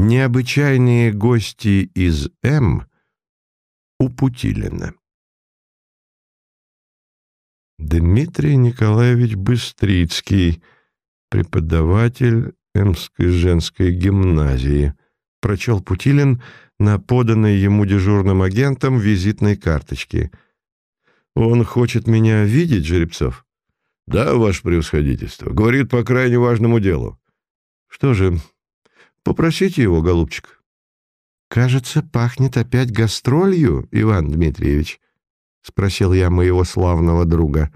Необычайные гости из М у Путилина. Дмитрий Николаевич Быстрицкий, преподаватель Эмской женской гимназии, прочел Путилин на поданной ему дежурным агентом визитной карточке. «Он хочет меня видеть, Жеребцов?» «Да, ваше превосходительство. Говорит по крайне важному делу». «Что же, Попросите его, голубчик. Кажется, пахнет опять гастролью, Иван Дмитриевич, спросил я моего славного друга.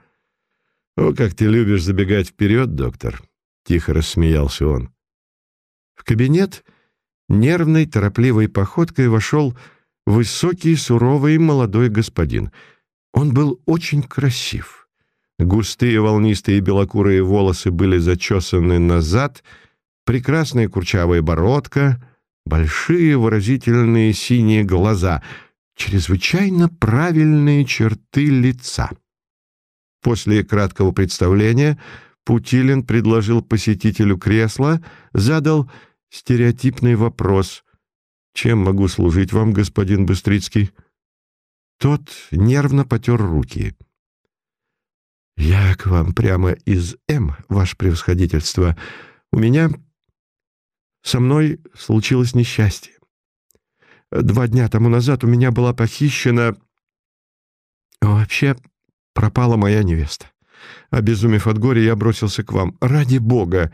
О, как ты любишь забегать вперед, доктор, тихо рассмеялся он. В кабинет нервной, торопливой походкой вошел высокий, суровый молодой господин. Он был очень красив. Густые волнистые белокурые волосы были зачесаны назад — прекрасная курчавая бородка, большие выразительные синие глаза, чрезвычайно правильные черты лица. После краткого представления Путилин предложил посетителю кресла, задал стереотипный вопрос «Чем могу служить вам, господин Быстрицкий?» Тот нервно потер руки. «Я к вам прямо из М, ваше превосходительство. У меня со мной случилось несчастье. Два дня тому назад у меня была похищена... Вообще пропала моя невеста. Обезумев от горя, я бросился к вам. Ради бога!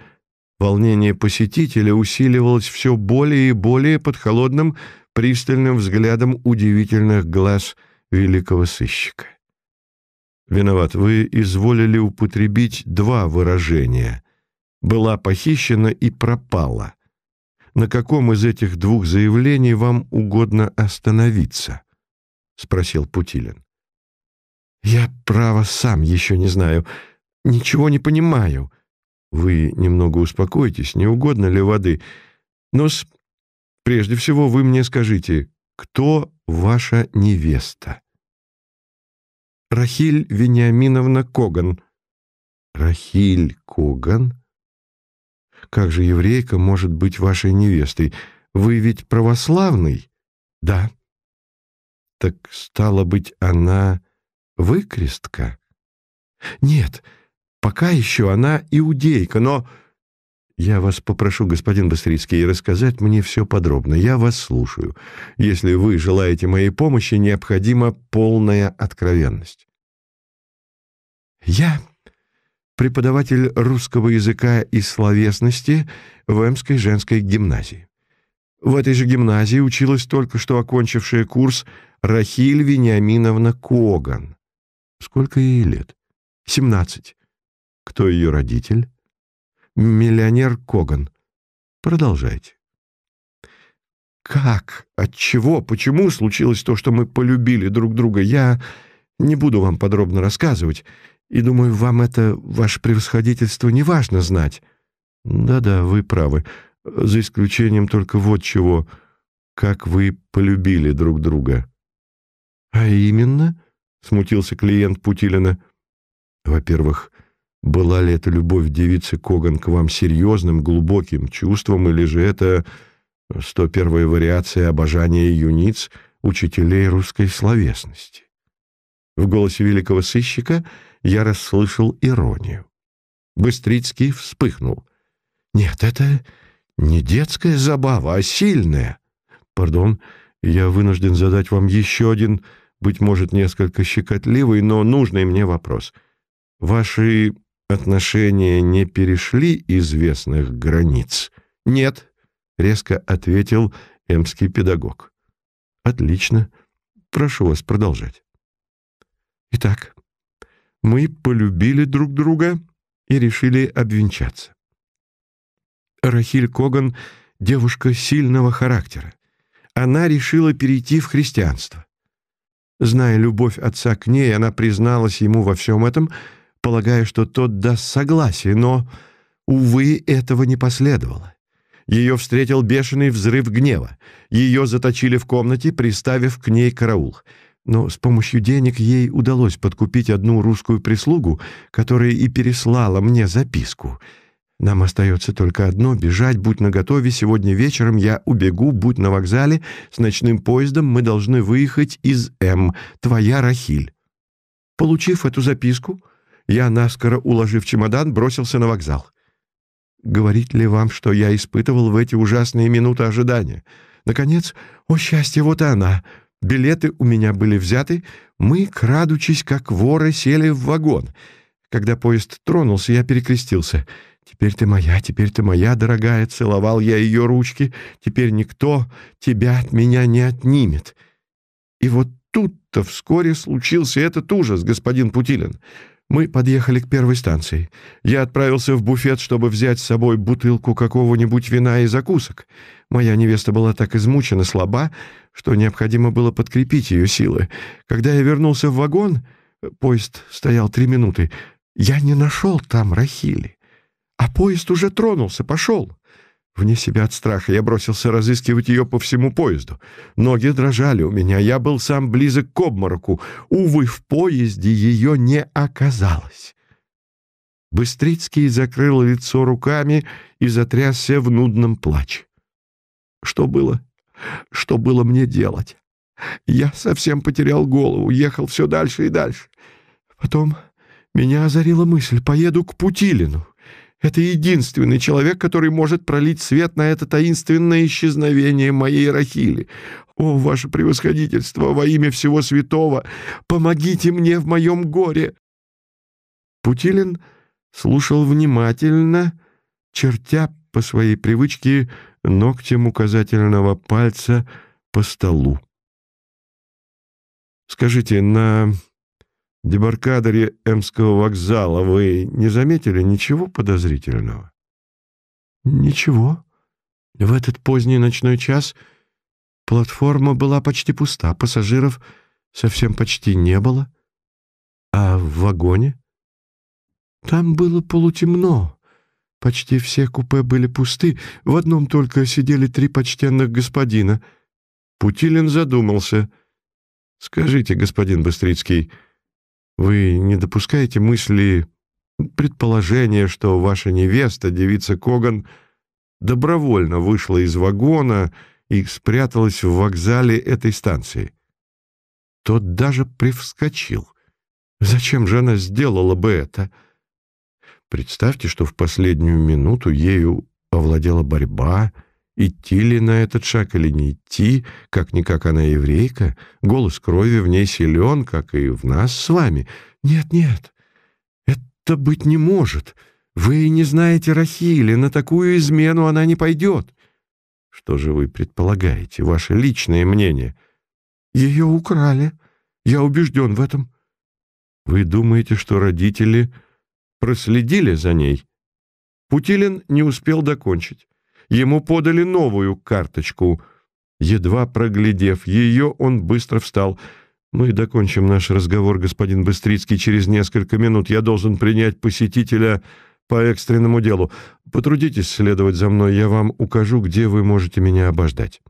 Волнение посетителя усиливалось все более и более под холодным, пристальным взглядом удивительных глаз великого сыщика. Виноват, вы изволили употребить два выражения. Была похищена и пропала на каком из этих двух заявлений вам угодно остановиться? — спросил Путилин. — Я, право, сам еще не знаю. Ничего не понимаю. Вы немного успокойтесь, не угодно ли воды. Но с... прежде всего вы мне скажите, кто ваша невеста? Рахиль Вениаминовна Коган. Рахиль Коган? Как же еврейка может быть вашей невестой? Вы ведь православный? Да. Так стало быть, она выкрестка? Нет, пока еще она иудейка, но... Я вас попрошу, господин Быстрицкий, рассказать мне все подробно. Я вас слушаю. Если вы желаете моей помощи, необходима полная откровенность. Я преподаватель русского языка и словесности в Эмской женской гимназии. В этой же гимназии училась только что окончившая курс Рахиль Вениаминовна Коган. Сколько ей лет? Семнадцать. Кто ее родитель? Миллионер Коган. Продолжайте. Как? От чего? Почему случилось то, что мы полюбили друг друга? Я не буду вам подробно рассказывать. И думаю, вам это, ваше превосходительство, не важно знать. Да-да, вы правы. За исключением только вот чего. Как вы полюбили друг друга. А именно? Смутился клиент Путилина. Во-первых, была ли эта любовь девицы Коган к вам серьезным, глубоким чувством, или же это 101-я вариация обожания юниц учителей русской словесности? В голосе великого сыщика — я расслышал иронию. Быстрицкий вспыхнул. «Нет, это не детская забава, а сильная. Пардон, я вынужден задать вам еще один, быть может, несколько щекотливый, но нужный мне вопрос. Ваши отношения не перешли известных границ?» «Нет», — резко ответил эмский педагог. «Отлично. Прошу вас продолжать». «Итак, мы полюбили друг друга и решили обвенчаться. Рахиль Коган — девушка сильного характера. Она решила перейти в христианство. Зная любовь отца к ней, она призналась ему во всем этом, полагая, что тот даст согласие, но, увы, этого не последовало. Ее встретил бешеный взрыв гнева. Ее заточили в комнате, приставив к ней караул — но с помощью денег ей удалось подкупить одну русскую прислугу, которая и переслала мне записку. Нам остается только одно — бежать, будь наготове. Сегодня вечером я убегу, будь на вокзале. С ночным поездом мы должны выехать из М. Твоя Рахиль». Получив эту записку, я, наскоро уложив чемодан, бросился на вокзал. Говорить ли вам, что я испытывал в эти ужасные минуты ожидания? Наконец, о счастье, вот она. Билеты у меня были взяты. Мы, крадучись, как воры, сели в вагон. Когда поезд тронулся, я перекрестился. «Теперь ты моя, теперь ты моя, дорогая!» Целовал я ее ручки. «Теперь никто тебя от меня не отнимет». И вот тут-то вскоре случился этот ужас, господин Путилин. Мы подъехали к первой станции. Я отправился в буфет, чтобы взять с собой бутылку какого-нибудь вина и закусок. Моя невеста была так измучена, слаба, что необходимо было подкрепить ее силы. Когда я вернулся в вагон, поезд стоял три минуты, я не нашел там Рахили. А поезд уже тронулся, пошел. Вне себя от страха я бросился разыскивать ее по всему поезду. Ноги дрожали у меня, я был сам близок к обмороку. Увы, в поезде ее не оказалось. Быстрицкий закрыл лицо руками и затрясся в нудном плаче. Что было? Что было мне делать? Я совсем потерял голову, ехал все дальше и дальше. Потом меня озарила мысль, поеду к Путилину. Это единственный человек, который может пролить свет на это таинственное исчезновение моей Рахили. О, ваше превосходительство, во имя всего святого, помогите мне в моем горе!» Путилин слушал внимательно, чертя по своей привычке ногтем указательного пальца по столу. «Скажите, на дебаркадере Эмского вокзала вы не заметили ничего подозрительного? Ничего. В этот поздний ночной час платформа была почти пуста, пассажиров совсем почти не было. А в вагоне? Там было полутемно. Почти все купе были пусты, в одном только сидели три почтенных господина. Путилин задумался. «Скажите, господин Быстрицкий, — вы не допускаете мысли, предположения, что ваша невеста, девица Коган, добровольно вышла из вагона и спряталась в вокзале этой станции? Тот даже привскочил. Зачем же она сделала бы это? Представьте, что в последнюю минуту ею овладела борьба — Идти ли на этот шаг или не идти, как-никак она еврейка, голос крови в ней силен, как и в нас с вами. Нет, нет, это быть не может. Вы не знаете Рахили, на такую измену она не пойдет. Что же вы предполагаете, ваше личное мнение? Ее украли, я убежден в этом. Вы думаете, что родители проследили за ней? Путилин не успел докончить. Ему подали новую карточку. Едва проглядев ее, он быстро встал. «Мы докончим наш разговор, господин Быстрицкий, через несколько минут. Я должен принять посетителя по экстренному делу. Потрудитесь следовать за мной, я вам укажу, где вы можете меня обождать».